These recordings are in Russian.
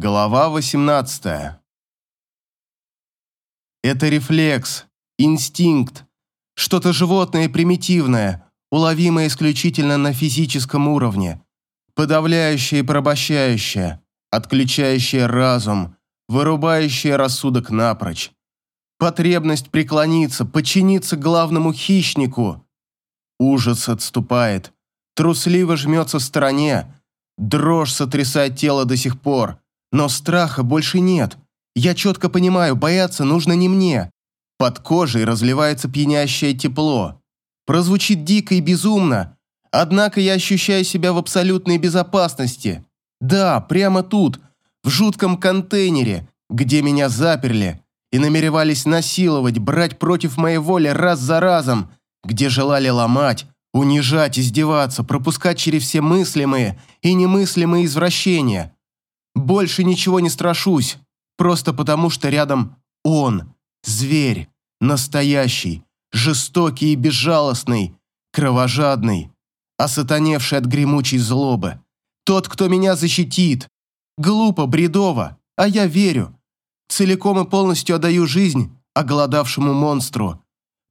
Глава 18. Это рефлекс, инстинкт, что-то животное и примитивное, уловимое исключительно на физическом уровне, подавляющее и порабощающее, отключающее разум, вырубающее рассудок напрочь. Потребность преклониться, подчиниться главному хищнику. Ужас отступает, трусливо жмется в стороне, дрожь сотрясает тело до сих пор – но страха больше нет. Я четко понимаю, бояться нужно не мне. Под кожей разливается пьянящее тепло. Прозвучит дико и безумно, однако я ощущаю себя в абсолютной безопасности. Да, прямо тут, в жутком контейнере, где меня заперли и намеревались насиловать, брать против моей воли раз за разом, где желали ломать, унижать, издеваться, пропускать через все мыслимые и немыслимые извращения – больше ничего не страшусь, просто потому что рядом он, зверь, настоящий, жестокий и безжалостный, кровожадный, осатаневший от гремучей злобы. Тот, кто меня защитит. Глупо, бредово, а я верю. Целиком и полностью отдаю жизнь оголодавшему монстру.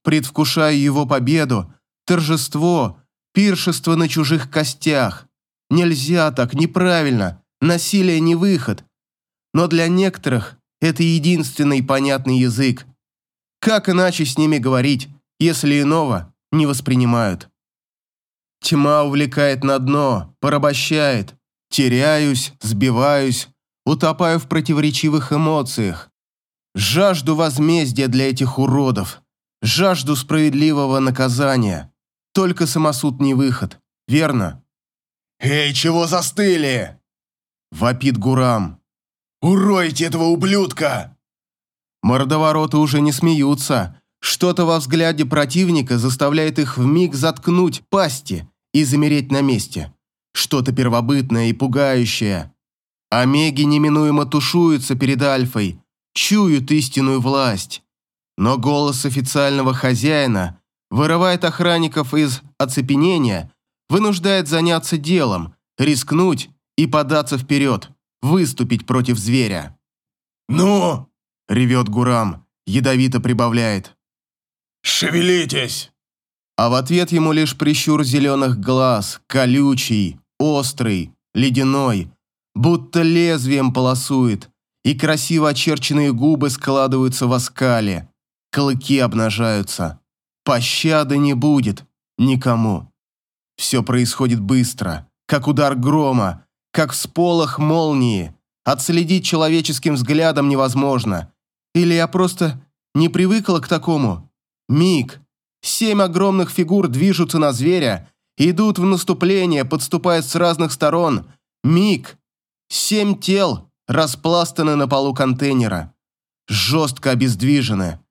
Предвкушаю его победу, торжество, пиршество на чужих костях. Нельзя так, неправильно. Насилие не выход. Но для некоторых это единственный понятный язык. Как иначе с ними говорить, если иного не воспринимают? Тьма увлекает на дно, порабощает. Теряюсь, сбиваюсь, утопаю в противоречивых эмоциях. Жажду возмездия для этих уродов. Жажду справедливого наказания. Только самосуд не выход, верно? «Эй, чего застыли?» Вопит Гурам. «Уройте этого ублюдка!» Мордовороты уже не смеются. Что-то во взгляде противника заставляет их вмиг заткнуть пасти и замереть на месте. Что-то первобытное и пугающее. Омеги неминуемо тушуются перед Альфой, чуют истинную власть. Но голос официального хозяина вырывает охранников из оцепенения, вынуждает заняться делом, рискнуть и податься вперед, выступить против зверя. «Ну?» – ревет Гурам, ядовито прибавляет. «Шевелитесь!» А в ответ ему лишь прищур зеленых глаз, колючий, острый, ледяной, будто лезвием полосует, и красиво очерченные губы складываются в оскале, клыки обнажаются. Пощады не будет никому. Все происходит быстро, как удар грома, как всполох молнии. Отследить человеческим взглядом невозможно. Или я просто не привыкла к такому. Миг. Семь огромных фигур движутся на зверя, идут в наступление, подступают с разных сторон. Миг. Семь тел распластаны на полу контейнера. Жестко обездвижены.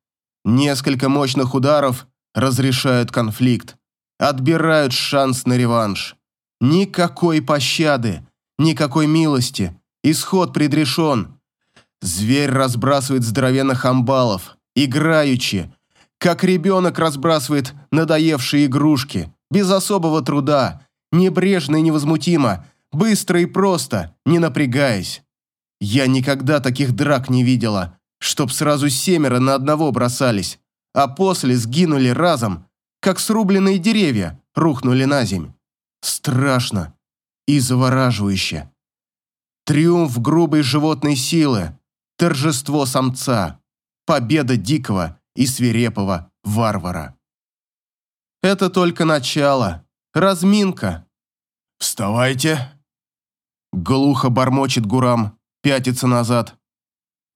Несколько мощных ударов разрешают конфликт. Отбирают шанс на реванш. Никакой пощады. Никакой милости. Исход предрешен. Зверь разбрасывает здоровенных амбалов, играючи, как ребенок разбрасывает надоевшие игрушки, без особого труда, небрежно и невозмутимо, быстро и просто, не напрягаясь. Я никогда таких драк не видела, чтоб сразу семеро на одного бросались, а после сгинули разом, как срубленные деревья рухнули на земь. Страшно и завораживающе. Триумф грубой животной силы, торжество самца, победа дикого и свирепого варвара. Это только начало, разминка. «Вставайте!» Глухо бормочет Гурам, пятится назад.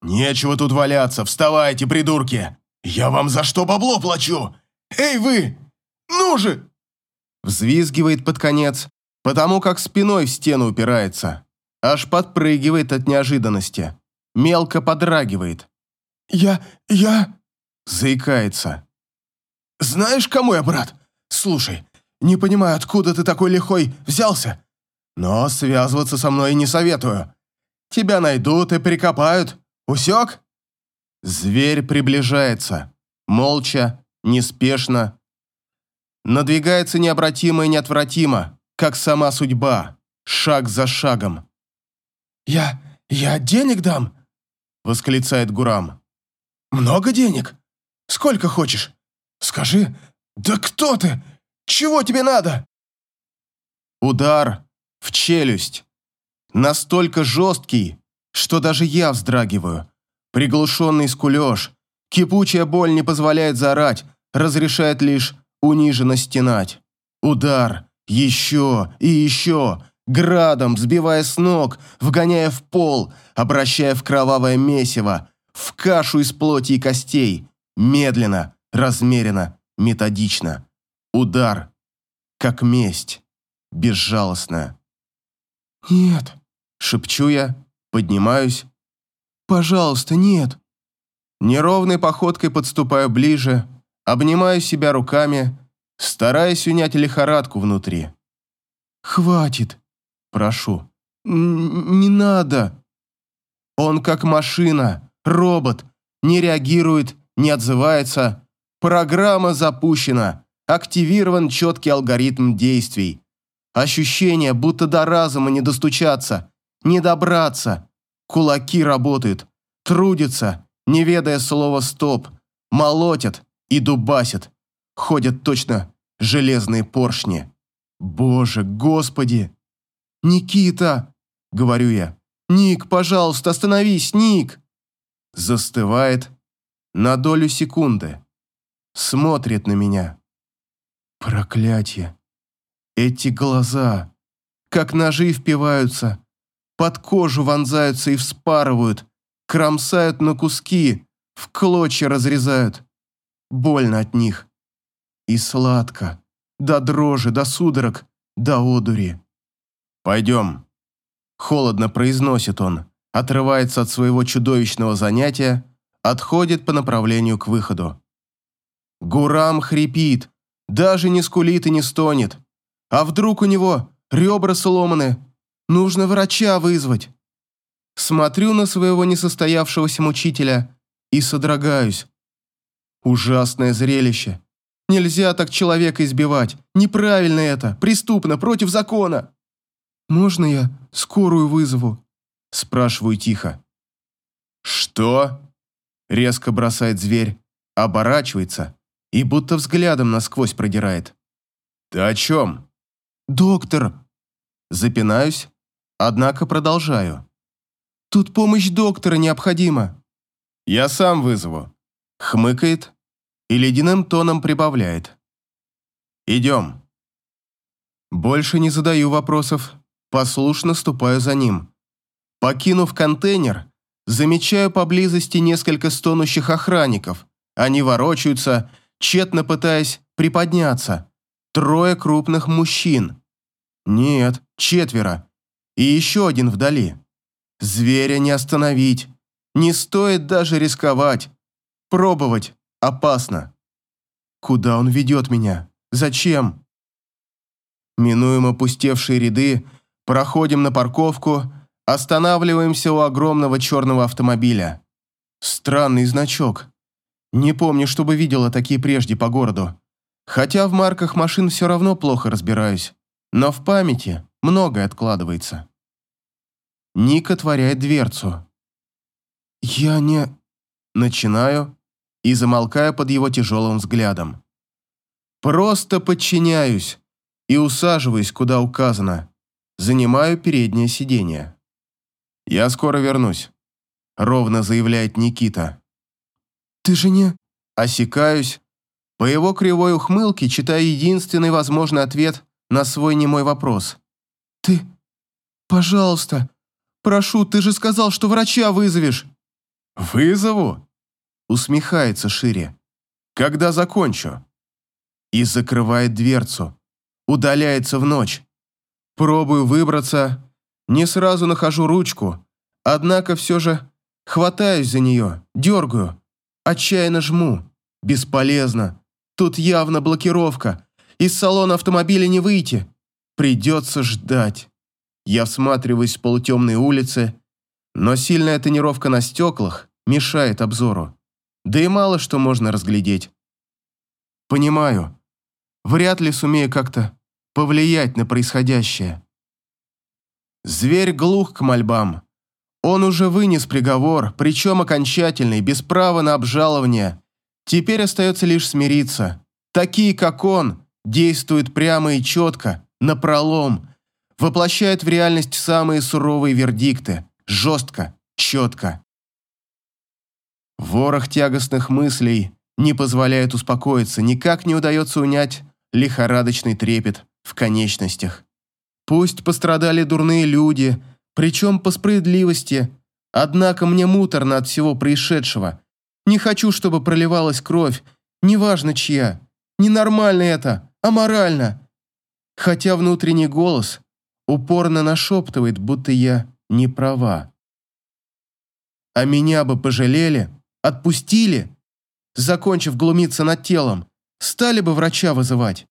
«Нечего тут валяться, вставайте, придурки! Я вам за что бабло плачу? Эй вы! Ну же!» Взвизгивает под конец, потому как спиной в стену упирается. Аж подпрыгивает от неожиданности. Мелко подрагивает. «Я... я...» Заикается. «Знаешь, кому я брат? Слушай, не понимаю, откуда ты такой лихой взялся, но связываться со мной не советую. Тебя найдут и прикопают. Усек?» Зверь приближается. Молча, неспешно. Надвигается необратимо и неотвратимо как сама судьба, шаг за шагом. «Я... «Я денег дам!» — восклицает Гурам. «Много денег? Сколько хочешь? Скажи, да кто ты? Чего тебе надо?» Удар в челюсть. Настолько жесткий, что даже я вздрагиваю. Приглушенный скулеж. Кипучая боль не позволяет заорать, разрешает лишь униженно стенать. Удар. Еще и еще. Градом, сбивая с ног, вгоняя в пол, обращая в кровавое месиво, в кашу из плоти и костей. Медленно, размеренно, методично. Удар. Как месть. Безжалостная. «Нет», — шепчу я, поднимаюсь. «Пожалуйста, нет». Неровной походкой подступаю ближе, обнимаю себя руками, стараясь унять лихорадку внутри. «Хватит!» Прошу. «Не надо!» Он как машина, робот, не реагирует, не отзывается. Программа запущена, активирован четкий алгоритм действий. Ощущение, будто до разума не достучаться, не добраться. Кулаки работают, трудятся, не ведая слова «стоп», молотят и дубасят. Ходят точно железные поршни. Боже, Господи! «Никита!» — говорю я. «Ник, пожалуйста, остановись, Ник!» Застывает на долю секунды. Смотрит на меня. Проклятие. Эти глаза, как ножи впиваются, под кожу вонзаются и вспарывают, кромсают на куски, в клочья разрезают. Больно от них. И сладко, до дрожи, до судорог, до одури. «Пойдем». Холодно произносит он, отрывается от своего чудовищного занятия, отходит по направлению к выходу. Гурам хрипит, даже не скулит и не стонет. А вдруг у него ребра сломаны? Нужно врача вызвать. Смотрю на своего несостоявшегося мучителя и содрогаюсь. Ужасное зрелище. Нельзя так человека избивать. Неправильно это, преступно, против закона. «Можно я скорую вызову?» Спрашиваю тихо. «Что?» Резко бросает зверь, оборачивается и будто взглядом насквозь продирает. «Ты о чем?» «Доктор!» Запинаюсь, однако продолжаю. «Тут помощь доктора необходима». «Я сам вызову», хмыкает и ледяным тоном прибавляет. «Идем». Больше не задаю вопросов, послушно ступаю за ним. Покинув контейнер, замечаю поблизости несколько стонущих охранников. Они ворочаются, тщетно пытаясь приподняться. Трое крупных мужчин. Нет, четверо. И еще один вдали. Зверя не остановить. Не стоит даже рисковать. Пробовать опасно. Куда он ведет меня? Зачем? Минуем опустевшие ряды, Проходим на парковку, останавливаемся у огромного черного автомобиля. Странный значок. Не помню, чтобы видела такие прежде по городу. Хотя в марках машин все равно плохо разбираюсь. Но в памяти многое откладывается. Ник отворяет дверцу. Я не... Начинаю и замолкаю под его тяжелым взглядом. Просто подчиняюсь и усаживаюсь, куда указано. Занимаю переднее сиденье. «Я скоро вернусь», — ровно заявляет Никита. «Ты же не...» Осекаюсь. По его кривой ухмылке читаю единственный возможный ответ на свой немой вопрос. «Ты... Пожалуйста, прошу, ты же сказал, что врача вызовешь». «Вызову?» Усмехается шире. «Когда закончу?» И закрывает дверцу. Удаляется в ночь. Пробую выбраться, не сразу нахожу ручку, однако все же хватаюсь за нее, дергаю, отчаянно жму. Бесполезно. Тут явно блокировка. Из салона автомобиля не выйти. Придется ждать. Я всматриваюсь в полутемные улицы, но сильная тонировка на стеклах мешает обзору. Да и мало что можно разглядеть. Понимаю. Вряд ли сумею как-то повлиять на происходящее. Зверь глух к мольбам. Он уже вынес приговор, причем окончательный, без права на обжалование. Теперь остается лишь смириться. Такие, как он, действуют прямо и четко, напролом, воплощают в реальность самые суровые вердикты, жестко, четко. Ворох тягостных мыслей не позволяет успокоиться, никак не удается унять лихорадочный трепет в конечностях. Пусть пострадали дурные люди, причем по справедливости, однако мне муторно от всего происшедшего. Не хочу, чтобы проливалась кровь, неважно чья. Ненормально это, аморально. Хотя внутренний голос упорно нашептывает, будто я не права. А меня бы пожалели, отпустили, закончив глумиться над телом, стали бы врача вызывать.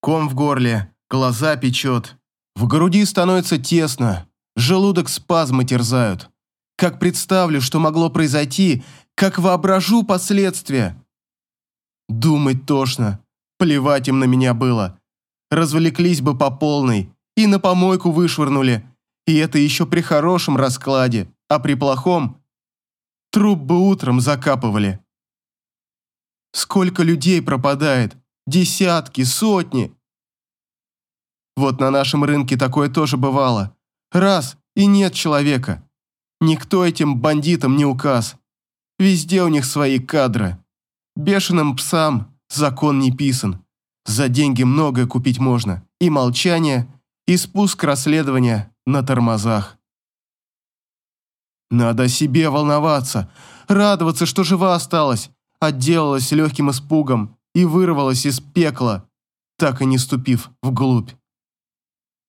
Ком в горле, глаза печет, в груди становится тесно, желудок спазмы терзают. Как представлю, что могло произойти, как воображу последствия. Думать тошно, плевать им на меня было. Развлеклись бы по полной и на помойку вышвырнули, и это еще при хорошем раскладе, а при плохом труп бы утром закапывали. Сколько людей пропадает, десятки, сотни. Вот на нашем рынке такое тоже бывало. Раз, и нет человека. Никто этим бандитам не указ. Везде у них свои кадры. Бешеным псам закон не писан. За деньги многое купить можно. И молчание, и спуск расследования на тормозах. Надо себе волноваться, радоваться, что жива осталась, отделалась легким испугом и вырвалась из пекла, так и не ступив вглубь.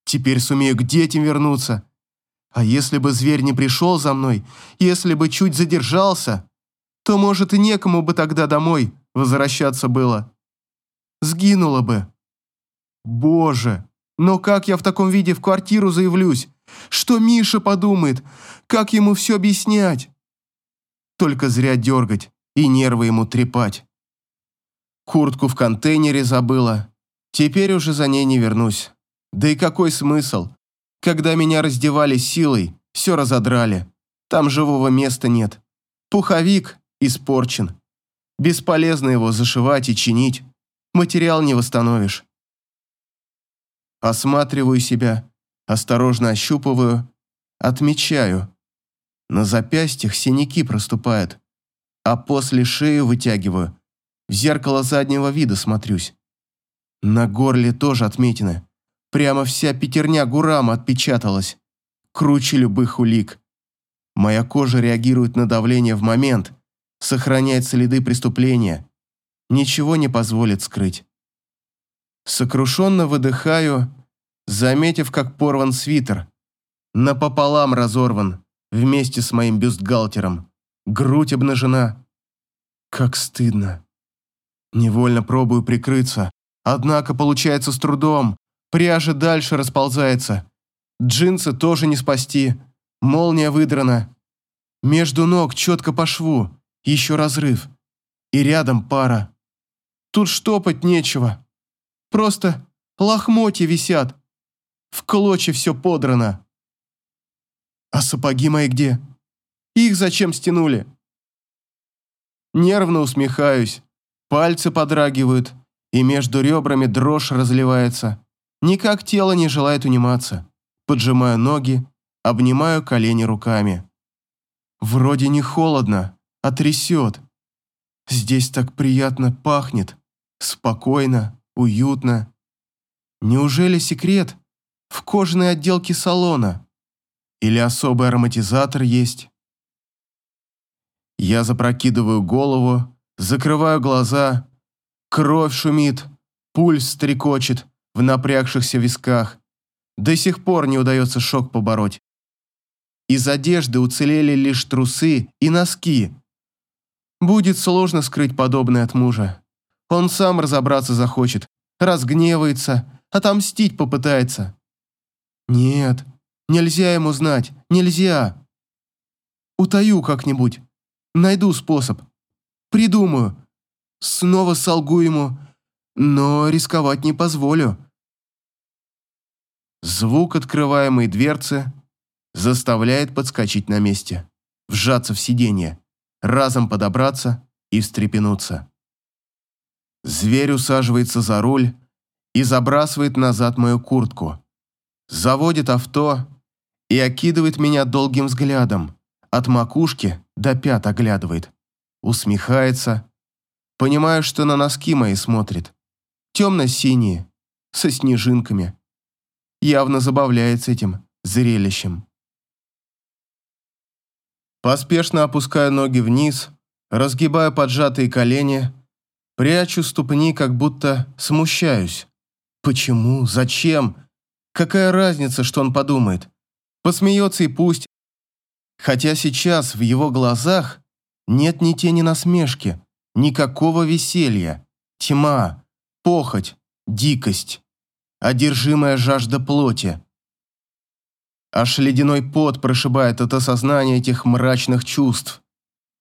Теперь сумею к детям вернуться. А если бы зверь не пришел за мной, если бы чуть задержался, то, может, и некому бы тогда домой возвращаться было. Сгинула бы. Боже, но как я в таком виде в квартиру заявлюсь? Что Миша подумает? Как ему все объяснять? Только зря дергать и нервы ему трепать. Куртку в контейнере забыла. Теперь уже за ней не вернусь. Да и какой смысл? Когда меня раздевали силой, все разодрали. Там живого места нет. Пуховик испорчен. Бесполезно его зашивать и чинить. Материал не восстановишь. Осматриваю себя, осторожно ощупываю, отмечаю. На запястьях синяки проступают, а после шею вытягиваю. В зеркало заднего вида смотрюсь. На горле тоже отметины. Прямо вся пятерня Гурама отпечаталась. Круче любых улик. Моя кожа реагирует на давление в момент, сохраняет следы преступления. Ничего не позволит скрыть. Сокрушенно выдыхаю, заметив, как порван свитер. Напополам разорван, вместе с моим бюстгальтером. Грудь обнажена. Как стыдно. Невольно пробую прикрыться, однако получается с трудом. Пряжа дальше расползается. Джинсы тоже не спасти. Молния выдрана. Между ног четко по шву. Еще разрыв. И рядом пара. Тут штопать нечего. Просто лохмотья висят. В клочья все подрано. А сапоги мои где? Их зачем стянули? Нервно усмехаюсь. Пальцы подрагивают, и между ребрами дрожь разливается. Никак тело не желает униматься. Поджимаю ноги, обнимаю колени руками. Вроде не холодно, а трясет. Здесь так приятно пахнет. Спокойно, уютно. Неужели секрет в кожаной отделке салона? Или особый ароматизатор есть? Я запрокидываю голову, закрываю глаза. Кровь шумит, пульс стрекочет в напрягшихся висках. До сих пор не удается шок побороть. Из одежды уцелели лишь трусы и носки. Будет сложно скрыть подобное от мужа. Он сам разобраться захочет, разгневается, отомстить попытается. Нет, нельзя ему знать, нельзя. Утаю как-нибудь, найду способ, придумаю. Снова солгу ему, но рисковать не позволю. Звук открываемой дверцы заставляет подскочить на месте, вжаться в сиденье, разом подобраться и встрепенуться. Зверь усаживается за руль и забрасывает назад мою куртку. Заводит авто и окидывает меня долгим взглядом, от макушки до пят оглядывает. Усмехается. Понимаю, что на носки мои смотрит. Темно-синие, со снежинками. Явно забавляется этим зрелищем. Поспешно опускаю ноги вниз, разгибаю поджатые колени, прячу ступни, как будто смущаюсь. Почему? Зачем? Какая разница, что он подумает? Посмеется и пусть. Хотя сейчас в его глазах нет ни тени насмешки, никакого веселья, тьма, похоть, дикость, одержимая жажда плоти. Аж ледяной пот прошибает от осознания этих мрачных чувств.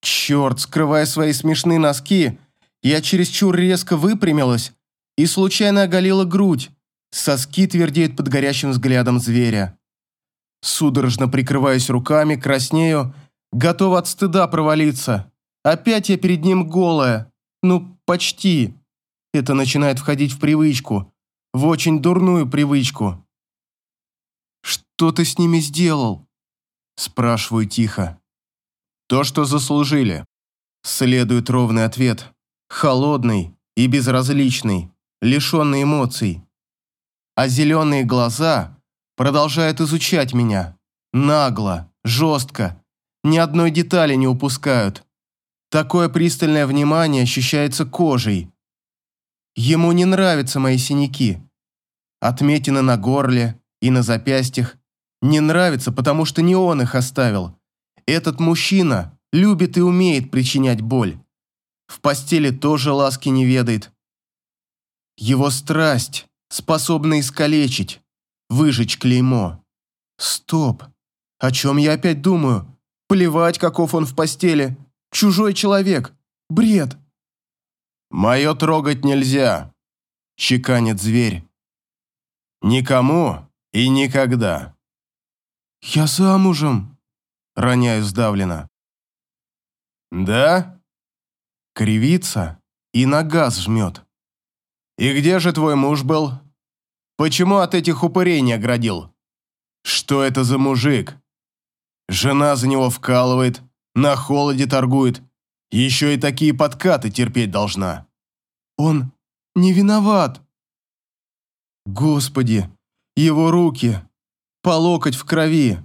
Черт, скрывая свои смешные носки, я чересчур резко выпрямилась и случайно оголила грудь. Соски твердеют под горящим взглядом зверя. Судорожно прикрываюсь руками, краснею, готов от стыда провалиться. Опять я перед ним голая. Ну, почти. Это начинает входить в привычку. В очень дурную привычку. «Что ты с ними сделал?» Спрашиваю тихо. «То, что заслужили». Следует ровный ответ. Холодный и безразличный, лишенный эмоций. А зеленые глаза продолжают изучать меня. Нагло, жестко. Ни одной детали не упускают. Такое пристальное внимание ощущается кожей. Ему не нравятся мои синяки. Отметины на горле и на запястьях не нравятся, потому что не он их оставил. Этот мужчина любит и умеет причинять боль. В постели тоже ласки не ведает. Его страсть способна искалечить, выжечь клеймо. Стоп. О чем я опять думаю? Плевать, каков он в постели. Чужой человек. Бред. «Мое трогать нельзя», — чеканит зверь. «Никому и никогда». «Я замужем», — роняю сдавленно. «Да?» Кривится и на газ жмет. «И где же твой муж был? Почему от этих упырей не оградил? Что это за мужик? Жена за него вкалывает, на холоде торгует, еще и такие подкаты терпеть должна. Он не виноват. Господи, его руки, по локоть в крови.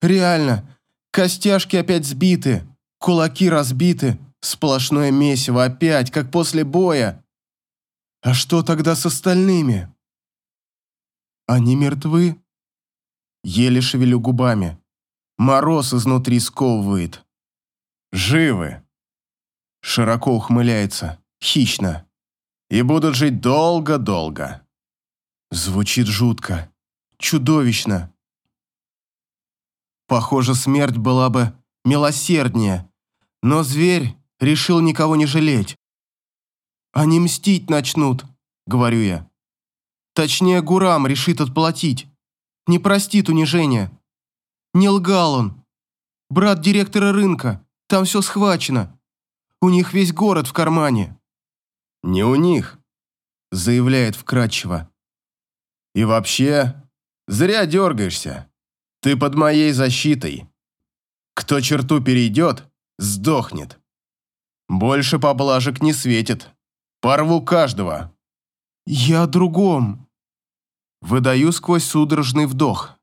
Реально, костяшки опять сбиты, кулаки разбиты, сплошное месиво опять, как после боя. А что тогда с остальными? Они мертвы? Еле шевелю губами. Мороз изнутри сковывает. Живы. Широко ухмыляется, хищно. И будут жить долго-долго. Звучит жутко, чудовищно. Похоже, смерть была бы милосерднее, но зверь решил никого не жалеть. «Они мстить начнут», — говорю я. Точнее, Гурам решит отплатить. Не простит унижения. Не лгал он. Брат директора рынка. Там все схвачено. У них весь город в кармане». «Не у них», — заявляет вкратчиво. «И вообще, зря дергаешься. Ты под моей защитой. Кто черту перейдет, сдохнет. Больше поблажек не светит. Порву каждого». «Я о другом». Выдаю сквозь судорожный вдох.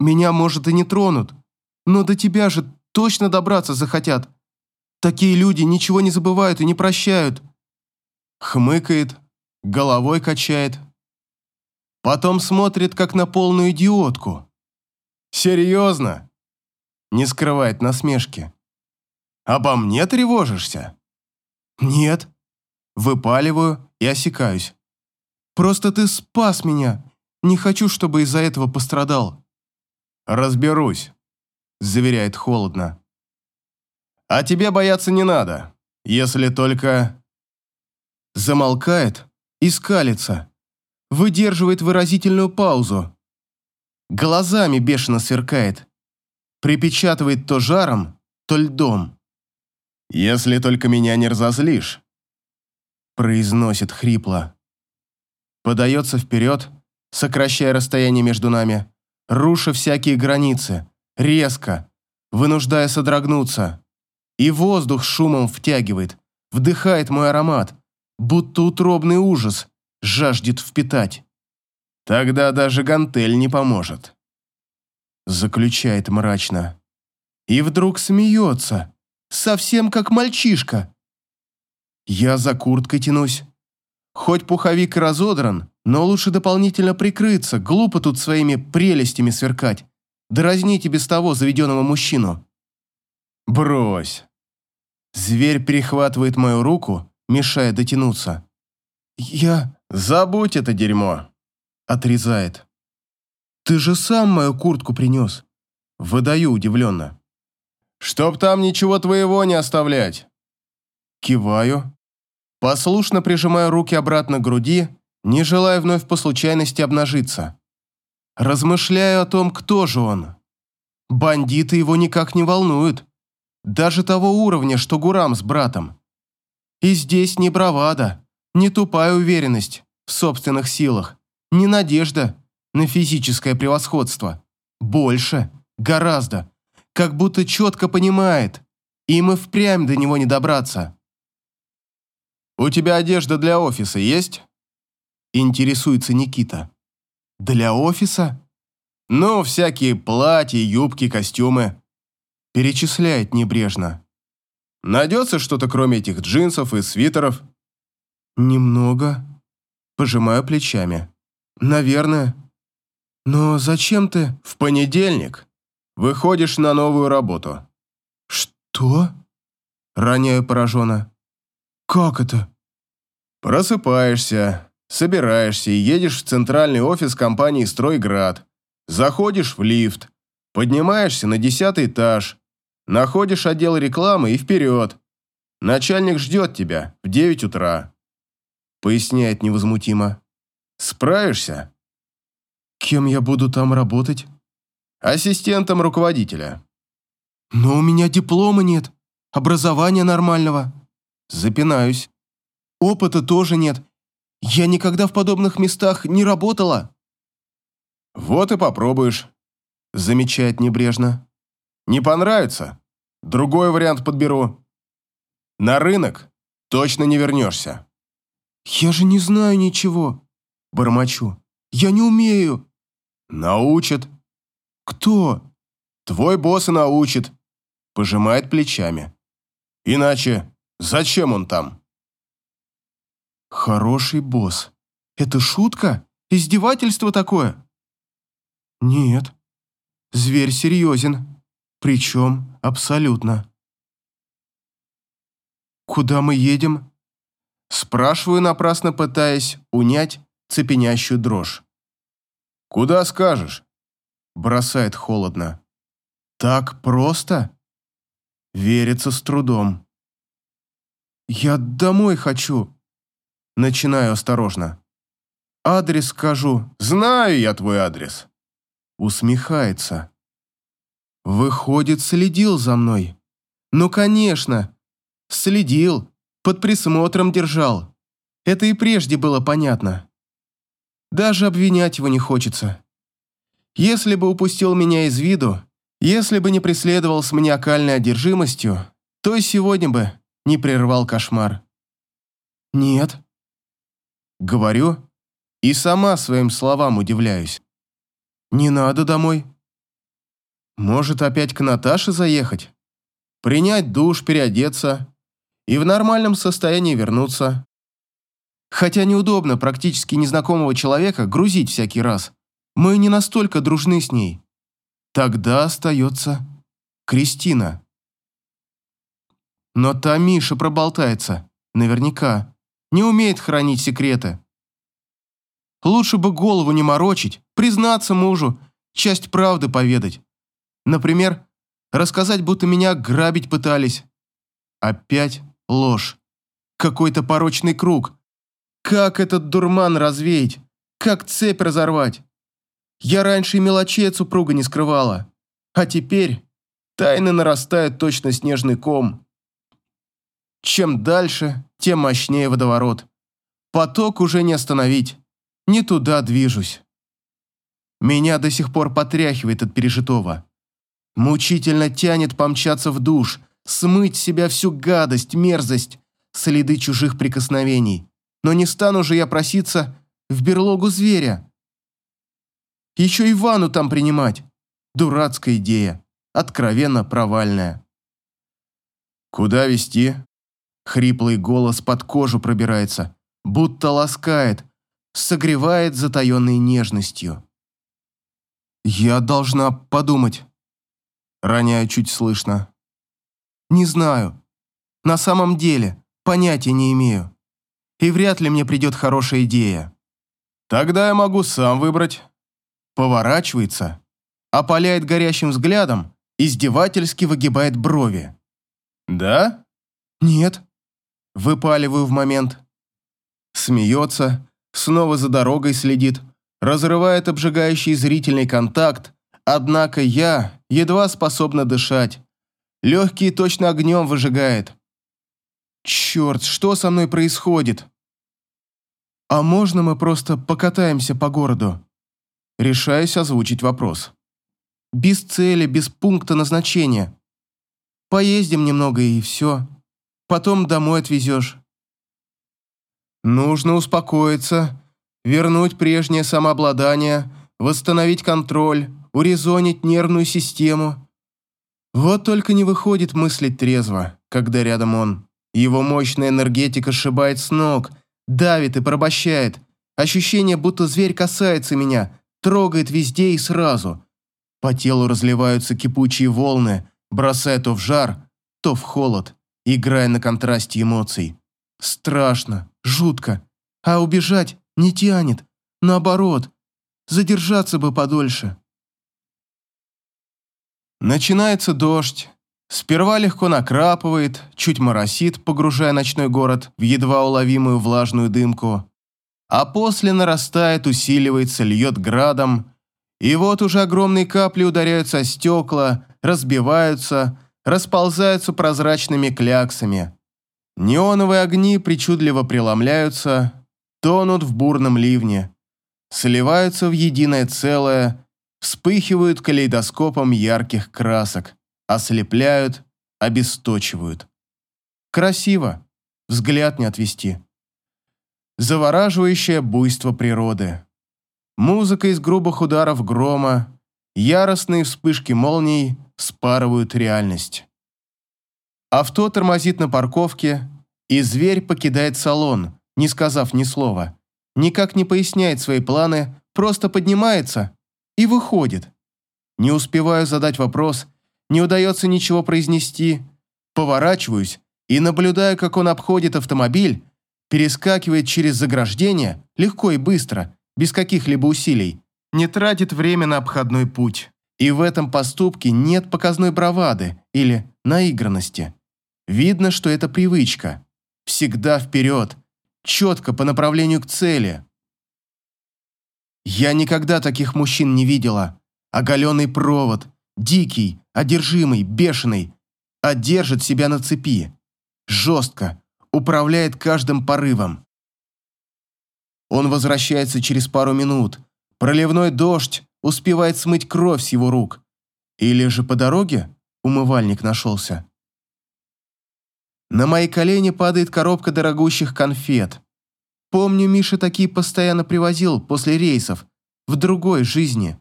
«Меня, может, и не тронут, но до тебя же точно добраться захотят. Такие люди ничего не забывают и не прощают». Хмыкает, головой качает. Потом смотрит, как на полную идиотку. «Серьезно?» Не скрывает насмешки. «Обо мне тревожишься?» «Нет». Выпаливаю и осекаюсь. «Просто ты спас меня. Не хочу, чтобы из-за этого пострадал». «Разберусь», — заверяет холодно. «А тебе бояться не надо, если только...» Замолкает и скалится. Выдерживает выразительную паузу. Глазами бешено сверкает. Припечатывает то жаром, то льдом. «Если только меня не разозлишь», — произносит хрипло. Подается вперед, сокращая расстояние между нами, руша всякие границы, резко, вынуждая содрогнуться. И воздух шумом втягивает, вдыхает мой аромат, будто утробный ужас жаждет впитать. Тогда даже гантель не поможет. Заключает мрачно. И вдруг смеется, совсем как мальчишка. Я за курткой тянусь. Хоть пуховик разодран, но лучше дополнительно прикрыться, глупо тут своими прелестями сверкать. Дразнить и без того заведенного мужчину. Брось. Зверь перехватывает мою руку, мешая дотянуться. Я... Забудь это дерьмо. Отрезает. Ты же сам мою куртку принес. Выдаю удивленно. Чтоб там ничего твоего не оставлять. Киваю. Послушно прижимаю руки обратно к груди, не желая вновь по случайности обнажиться. Размышляю о том, кто же он. Бандиты его никак не волнуют. Даже того уровня, что Гурам с братом. И здесь не бравада, не тупая уверенность в собственных силах, не надежда на физическое превосходство. Больше, гораздо. Как будто четко понимает, им и впрямь до него не добраться. «У тебя одежда для офиса есть?» Интересуется Никита. Для офиса? Ну, всякие платья, юбки, костюмы. Перечисляет небрежно. Найдется что-то кроме этих джинсов и свитеров? Немного. Пожимаю плечами. Наверное. Но зачем ты... В понедельник выходишь на новую работу. Что? Роняю пораженно. Как это? Просыпаешься, Собираешься и едешь в центральный офис компании «Стройград». Заходишь в лифт, поднимаешься на десятый этаж, находишь отдел рекламы и вперед. Начальник ждет тебя в девять утра. Поясняет невозмутимо. Справишься? Кем я буду там работать? Ассистентом руководителя. Но у меня диплома нет, образования нормального. Запинаюсь. Опыта тоже нет, я никогда в подобных местах не работала. Вот и попробуешь, замечает небрежно. Не понравится? Другой вариант подберу. На рынок точно не вернешься. Я же не знаю ничего, бормочу. Я не умею. Научит. Кто? Твой босс и научит. Пожимает плечами. Иначе зачем он там? Хороший босс. Это шутка? Издевательство такое? Нет. Зверь серьезен. Причем абсолютно. Куда мы едем? Спрашиваю, напрасно пытаясь унять цепенящую дрожь. «Куда скажешь?» Бросает холодно. «Так просто?» Верится с трудом. «Я домой хочу», Начинаю осторожно. Адрес скажу. Знаю я твой адрес. Усмехается. Выходит, следил за мной. Ну, конечно. Следил. Под присмотром держал. Это и прежде было понятно. Даже обвинять его не хочется. Если бы упустил меня из виду, если бы не преследовал с маниакальной одержимостью, то и сегодня бы не прервал кошмар. Нет, Говорю и сама своим словам удивляюсь. Не надо домой. Может, опять к Наташе заехать? Принять душ, переодеться и в нормальном состоянии вернуться. Хотя неудобно практически незнакомого человека грузить всякий раз. Мы не настолько дружны с ней. Тогда остается Кристина. Но та Миша проболтается, наверняка не умеет хранить секреты. Лучше бы голову не морочить, признаться мужу, часть правды поведать. Например, рассказать, будто меня грабить пытались. Опять ложь. Какой-то порочный круг. Как этот дурман развеять? Как цепь разорвать? Я раньше и мелочей от супруга не скрывала. А теперь Тайны нарастают точно снежный ком. Чем дальше, тем мощнее водоворот. Поток уже не остановить. Не туда движусь. Меня до сих пор потряхивает от пережитого. Мучительно тянет помчаться в душ, смыть с себя всю гадость, мерзость, следы чужих прикосновений. Но не стану же я проситься в берлогу зверя. Еще и ванну там принимать. Дурацкая идея. Откровенно провальная. «Куда вести? Хриплый голос под кожу пробирается, будто ласкает, согревает затаенной нежностью. «Я должна подумать», — роняю чуть слышно. «Не знаю. На самом деле, понятия не имею. И вряд ли мне придет хорошая идея. Тогда я могу сам выбрать». Поворачивается, опаляет горящим взглядом, издевательски выгибает брови. «Да?» «Нет». Выпаливаю в момент. Смеется, снова за дорогой следит, разрывает обжигающий зрительный контакт, однако я едва способна дышать. Легкие точно огнем выжигает. Черт, что со мной происходит? А можно мы просто покатаемся по городу? Решаюсь озвучить вопрос. Без цели, без пункта назначения. Поездим немного и все. Потом домой отвезешь. Нужно успокоиться, вернуть прежнее самообладание, восстановить контроль, урезонить нервную систему. Вот только не выходит мыслить трезво, когда рядом он. Его мощная энергетика сшибает с ног, давит и порабощает. Ощущение, будто зверь касается меня, трогает везде и сразу. По телу разливаются кипучие волны, бросая то в жар, то в холод, играя на контрасте эмоций. Страшно, жутко, а убежать не тянет. Наоборот, задержаться бы подольше. Начинается дождь. Сперва легко накрапывает, чуть моросит, погружая ночной город в едва уловимую влажную дымку. А после нарастает, усиливается, льет градом. И вот уже огромные капли ударяются о стекла, разбиваются, расползаются прозрачными кляксами. Неоновые огни причудливо преломляются, тонут в бурном ливне, сливаются в единое целое, вспыхивают калейдоскопом ярких красок, ослепляют, обесточивают. Красиво, взгляд не отвести. Завораживающее буйство природы. Музыка из грубых ударов грома, яростные вспышки молний спарывают реальность. Авто тормозит на парковке, и зверь покидает салон, не сказав ни слова. Никак не поясняет свои планы, просто поднимается и выходит. Не успеваю задать вопрос, не удается ничего произнести. Поворачиваюсь и наблюдаю, как он обходит автомобиль, перескакивает через заграждение легко и быстро, без каких-либо усилий, не тратит время на обходной путь. И в этом поступке нет показной бравады или наигранности. Видно, что это привычка. Всегда вперед, четко по направлению к цели. Я никогда таких мужчин не видела. Оголенный провод, дикий, одержимый, бешеный, а держит себя на цепи. Жестко, управляет каждым порывом. Он возвращается через пару минут. Проливной дождь успевает смыть кровь с его рук. Или же по дороге умывальник нашелся. На мои колени падает коробка дорогущих конфет. Помню, Миша такие постоянно привозил после рейсов, в другой жизни.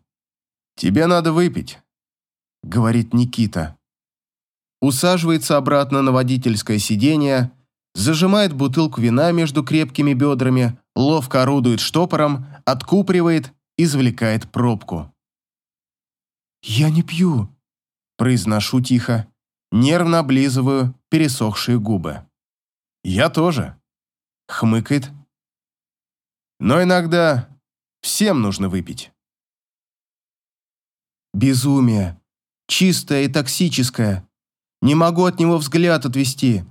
«Тебе надо выпить», — говорит Никита. Усаживается обратно на водительское сиденье, зажимает бутылку вина между крепкими бедрами, ловко орудует штопором, откупривает, извлекает пробку. «Я не пью», — произношу тихо, нервно облизываю пересохшие губы. «Я тоже», — хмыкает. «Но иногда всем нужно выпить». Безумие. Чистое и токсическое. Не могу от него взгляд отвести.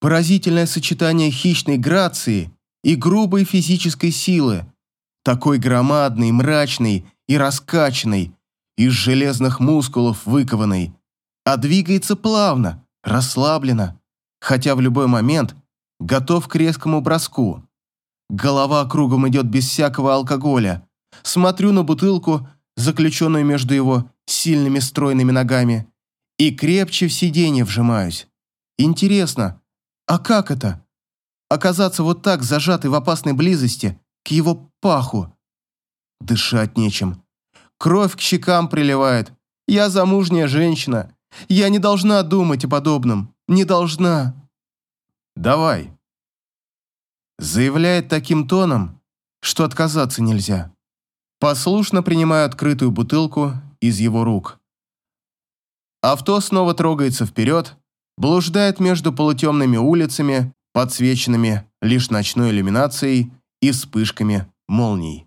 Поразительное сочетание хищной грации и грубой физической силы. Такой громадный, мрачный и раскачанный, из железных мускулов выкованный, а двигается плавно, расслабленно, хотя в любой момент готов к резкому броску. Голова кругом идет без всякого алкоголя. Смотрю на бутылку, заключенную между его сильными стройными ногами, и крепче в сиденье вжимаюсь. Интересно, а как это? Оказаться вот так зажатой в опасной близости к его паху. Дышать нечем. Кровь к щекам приливает. Я замужняя женщина. Я не должна думать о подобном. Не должна. Давай. Заявляет таким тоном, что отказаться нельзя. Послушно принимаю открытую бутылку из его рук. Авто снова трогается вперед, блуждает между полутемными улицами, подсвеченными лишь ночной иллюминацией и вспышками молний.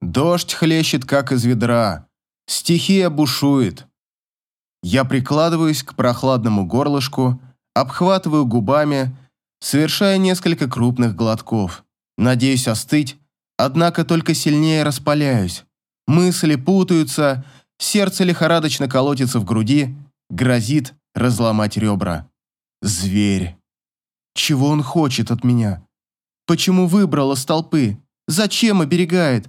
Дождь хлещет, как из ведра. Стихия бушует. Я прикладываюсь к прохладному горлышку, обхватываю губами, совершая несколько крупных глотков. Надеюсь остыть, однако только сильнее распаляюсь. Мысли путаются, сердце лихорадочно колотится в груди, грозит разломать ребра. Зверь. Чего он хочет от меня? Почему выбрал из толпы? Зачем оберегает?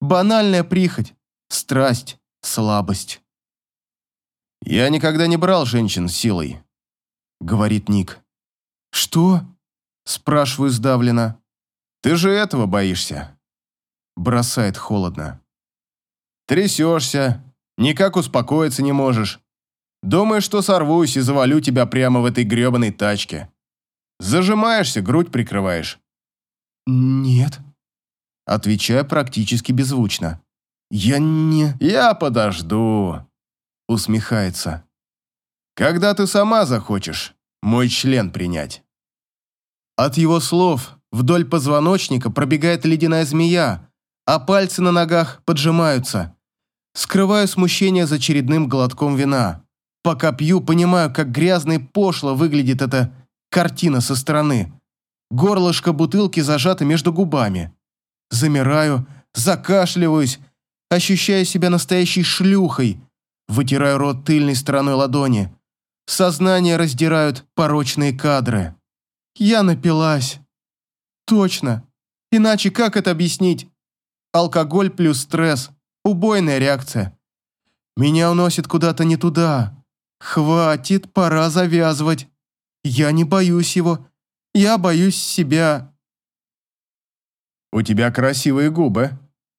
Банальная прихоть, страсть, слабость. «Я никогда не брал женщин силой», — говорит Ник. «Что?» — спрашиваю сдавленно. «Ты же этого боишься», — бросает холодно. «Трясешься, никак успокоиться не можешь. Думаешь, что сорвусь и завалю тебя прямо в этой гребаной тачке. Зажимаешься, грудь прикрываешь». «Нет», — отвечаю практически беззвучно. «Я не...» «Я подожду», — усмехается. «Когда ты сама захочешь мой член принять». От его слов вдоль позвоночника пробегает ледяная змея, а пальцы на ногах поджимаются. Скрываю смущение за очередным глотком вина. Пока пью, понимаю, как грязно и пошло выглядит эта картина со стороны. Горлышко бутылки зажато между губами. Замираю, закашливаюсь, ощущаю себя настоящей шлюхой, вытираю рот тыльной стороной ладони. Сознание раздирают порочные кадры. Я напилась. Точно. Иначе как это объяснить? Алкоголь плюс стресс. Убойная реакция. Меня уносит куда-то не туда. Хватит, пора завязывать. Я не боюсь его. Я боюсь себя. «У тебя красивые губы»,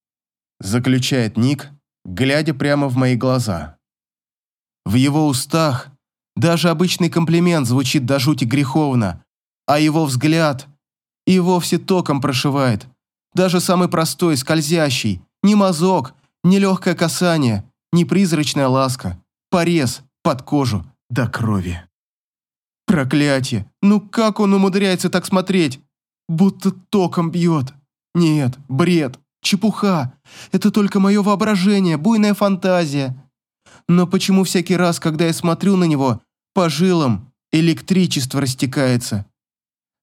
– заключает Ник, глядя прямо в мои глаза. В его устах даже обычный комплимент звучит до жути греховно, а его взгляд и вовсе током прошивает. Даже самый простой, скользящий, ни мазок, ни легкое касание, ни призрачная ласка, порез под кожу до крови. Проклятие! Ну как он умудряется так смотреть? Будто током бьет. Нет, бред, чепуха. Это только мое воображение, буйная фантазия. Но почему всякий раз, когда я смотрю на него, по жилам электричество растекается?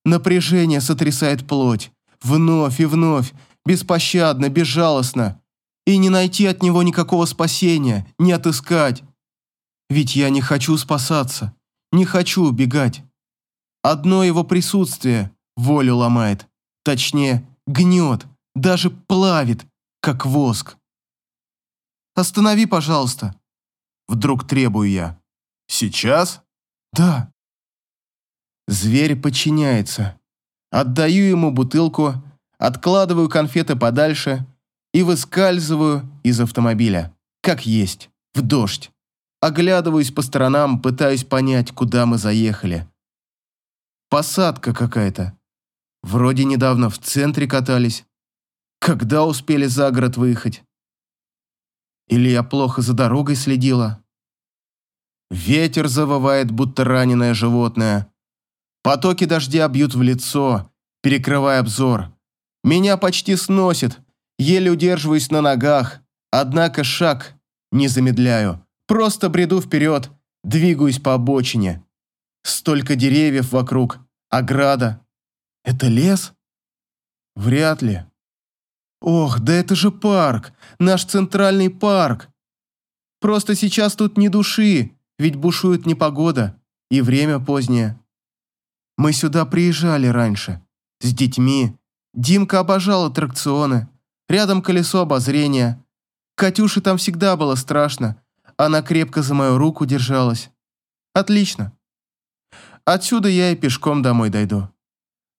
Напряжение сотрясает плоть. Вновь и вновь, беспощадно, безжалостно. И не найти от него никакого спасения, не отыскать. Ведь я не хочу спасаться, не хочу убегать. Одно его присутствие волю ломает. Точнее, гнет, даже плавит, как воск. «Останови, пожалуйста!» Вдруг требую я. «Сейчас?» «Да». Зверь подчиняется. Отдаю ему бутылку, откладываю конфеты подальше и выскальзываю из автомобиля, как есть, в дождь. Оглядываюсь по сторонам, пытаюсь понять, куда мы заехали. Посадка какая-то. Вроде недавно в центре катались. Когда успели за город выехать? Или я плохо за дорогой следила? Ветер завывает, будто раненое животное. Потоки дождя бьют в лицо, перекрывая обзор. Меня почти сносит, еле удерживаюсь на ногах, однако шаг не замедляю. Просто бреду вперед, двигаюсь по обочине. Столько деревьев вокруг, ограда. Это лес? Вряд ли. Ох, да это же парк, наш центральный парк. Просто сейчас тут не души, ведь бушует непогода, и время позднее. Мы сюда приезжали раньше, с детьми. Димка обожал аттракционы. Рядом колесо обозрения. Катюше там всегда было страшно. Она крепко за мою руку держалась. Отлично. Отсюда я и пешком домой дойду.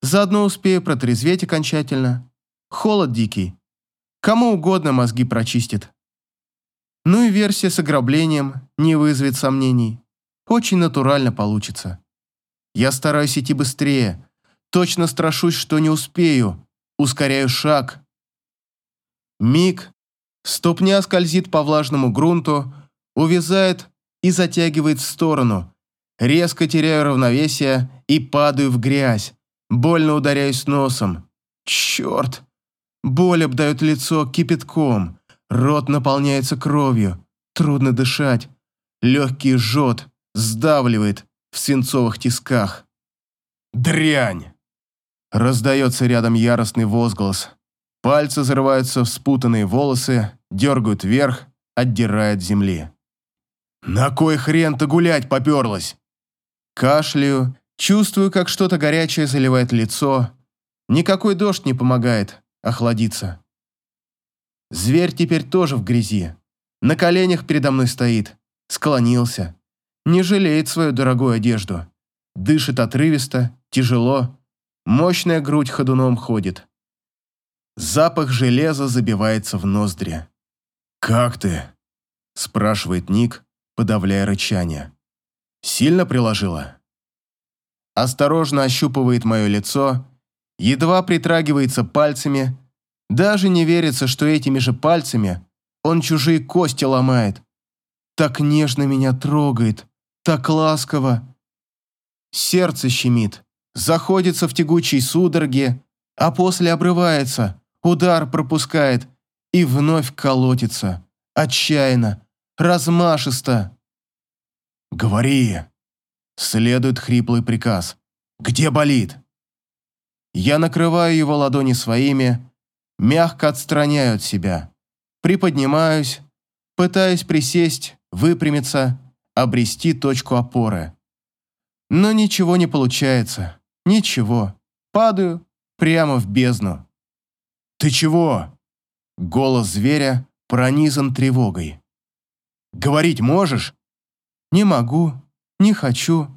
Заодно успею протрезветь окончательно. Холод дикий. Кому угодно мозги прочистит. Ну и версия с ограблением не вызовет сомнений. Очень натурально получится. Я стараюсь идти быстрее. Точно страшусь, что не успею. Ускоряю шаг. Миг. Ступня скользит по влажному грунту, увязает и затягивает в сторону. Резко теряю равновесие и падаю в грязь. Больно ударяюсь носом. Черт! Боль обдает лицо кипятком. Рот наполняется кровью. Трудно дышать. Легкий жжет, сдавливает в свинцовых тисках. «Дрянь!» Раздается рядом яростный возглас. Пальцы зарываются в спутанные волосы, дергают вверх, отдирают земли. «На кой хрен ты гулять поперлась?» Кашляю, чувствую, как что-то горячее заливает лицо. Никакой дождь не помогает охладиться. Зверь теперь тоже в грязи. На коленях передо мной стоит. Склонился. Не жалеет свою дорогую одежду. Дышит отрывисто, тяжело. Мощная грудь ходуном ходит. Запах железа забивается в ноздри. «Как ты?» – спрашивает Ник, подавляя рычание. «Сильно приложила?» Осторожно ощупывает мое лицо, едва притрагивается пальцами – даже не верится, что этими же пальцами он чужие кости ломает. Так нежно меня трогает, так ласково. Сердце щемит, заходится в тягучей судороге, а после обрывается, удар пропускает и вновь колотится, отчаянно, размашисто. «Говори!» – следует хриплый приказ. «Где болит?» Я накрываю его ладони своими, мягко отстраняю от себя. Приподнимаюсь, пытаюсь присесть, выпрямиться, обрести точку опоры. Но ничего не получается. Ничего. Падаю прямо в бездну. «Ты чего?» Голос зверя пронизан тревогой. «Говорить можешь?» «Не могу, не хочу.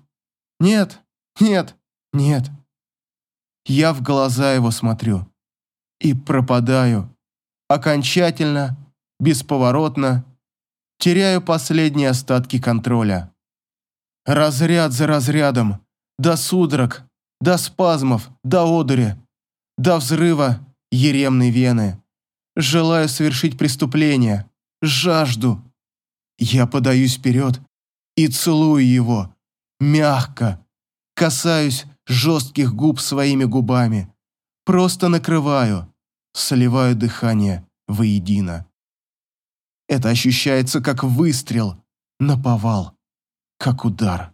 Нет, нет, нет». Я в глаза его смотрю и пропадаю. Окончательно, бесповоротно, теряю последние остатки контроля. Разряд за разрядом, до судорог, до спазмов, до одури, до взрыва еремной вены. Желаю совершить преступление, жажду. Я подаюсь вперед и целую его, мягко, касаюсь жестких губ своими губами, просто накрываю, сливаю дыхание воедино. Это ощущается как выстрел, наповал, как удар.